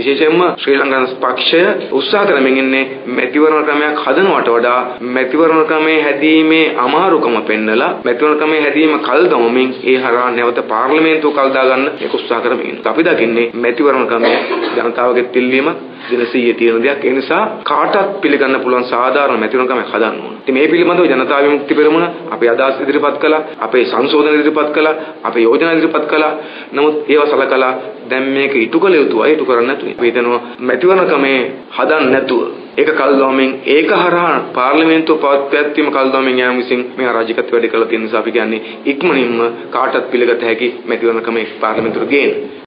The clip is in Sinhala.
විශේෂයෙන්ම ශ්‍රී ලංකා පක්ෂය උත්සාහ කරමින් ඉන්නේ මැතිවරණ ක්‍රමයක් හදනවට වඩා මැතිවරණ ක්‍රමයේ හැදීමේ අමාරුකම පෙන්නලා මැතිවරණ ක්‍රමයේ හැදීම කල් දමමින් ඒ හරහා නැවත පාර්ලිමේන්තුව කල් දාගන්න මේක උත්සාහ කරමින් අපි දකින්නේ මැතිවරණ ක්‍රමය ජනතාවගේ පිළිවීමක් දින 100 තියෙන දෙයක්. ඒ නිසා කාටත් පිළිගන්න පුළුවන් සාධාරණ මැතිවරණ ක්‍රමයක් හදන්න ඕන. ඉතින් මේ පිළිබඳව ජනතා විමුක්ති පෙරමුණ අපේ අදහස් ඉදිරිපත් කළා, අපේ සංශෝධන ඉදිරිපත් කළා, අපේ යෝජනා ඉදිරිපත් කළා. නමුත් ඒවා සලකලා දැන් මේක ඉටු කළ යුතුයි, ඉටු කරන්න නැතුයි. අපි හිතනවා මැතිවරණ ක්‍රමේ හදන්න නැතුව ඒක කල්දොමින් ඒක හරහා පාර්ලිමේන්තුව පවත්වැත්වීම කල්දොමින් යාම විසින් මේ අරාජිකත්වය වැඩි කරලා තියෙන නිසා අපි කියන්නේ ඉක්මනින්ම කාටත් පිළිගත හැකි මැතිවරණ ක්‍රමේ පාර්ලිමේන්තුවට ගේන්න.